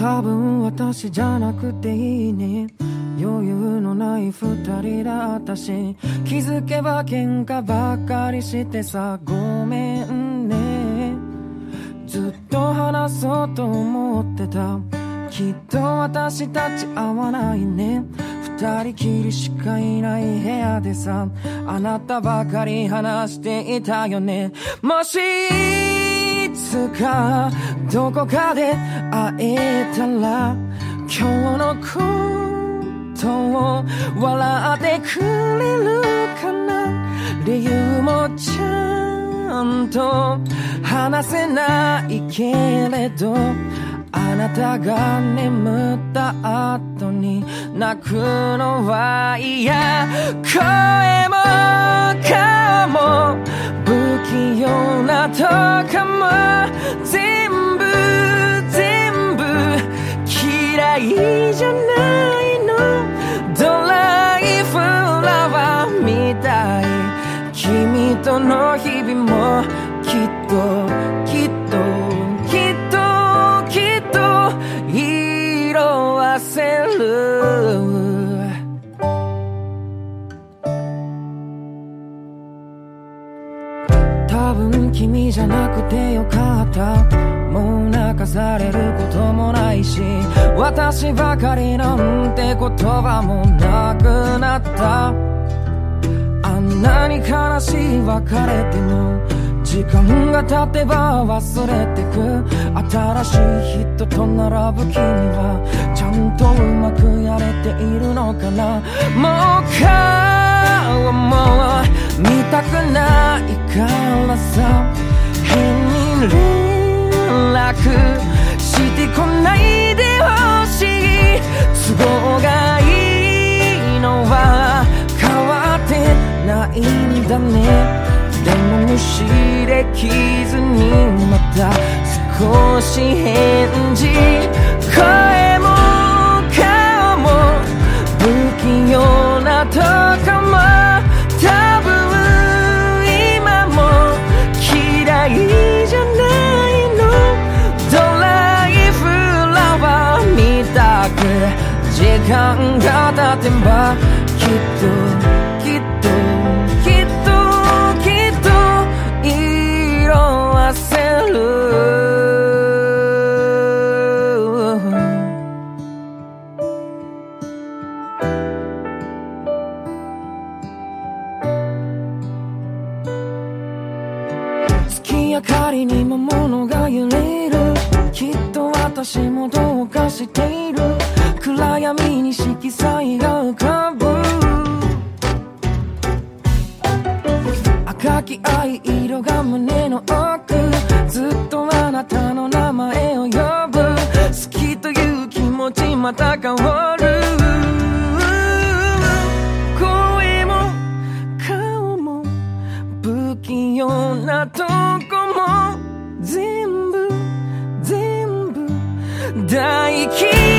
多分私じゃなくていいね。余裕のない二人だったし。気づけば喧嘩ばっかりしてさ。ごめんね。ずっと話そうと思ってた。きっと私たち合わないね。二人きりしかいない部屋でさ。あなたばかり話していたよね。もしいつかどこかで会えたら今日のことを笑ってくれるかな?理由もちゃんと話せないけれどあなたが眠った後に泣くのは嫌。声も顔も不器用なとかも。嫌いじゃないの。ドライフラワーみたい。君との日々もきっときっときっときっと色あせる。多分君じゃなくてよかった。もう泣かされることもないし。私ばかりなんて言葉もなくなった。あんなに悲しい別れても時間が経てば忘れてく。新しい人と並ぶ君はちゃんとうまくやれているのかな。もう顔も見たくないからさ。だね。でも無視できずにまた少し返事。声も顔も不器用なとこも多分今も嫌いじゃないの。ドライフラワーみたく時間が経てばきっときっと明かりに魔物が揺れる。きっと私もどうかしている。暗闇に色彩が浮かぶ。赤き愛色が胸の奥。ずっとあなたの名前を呼ぶ。好きという気持ちまた大嫌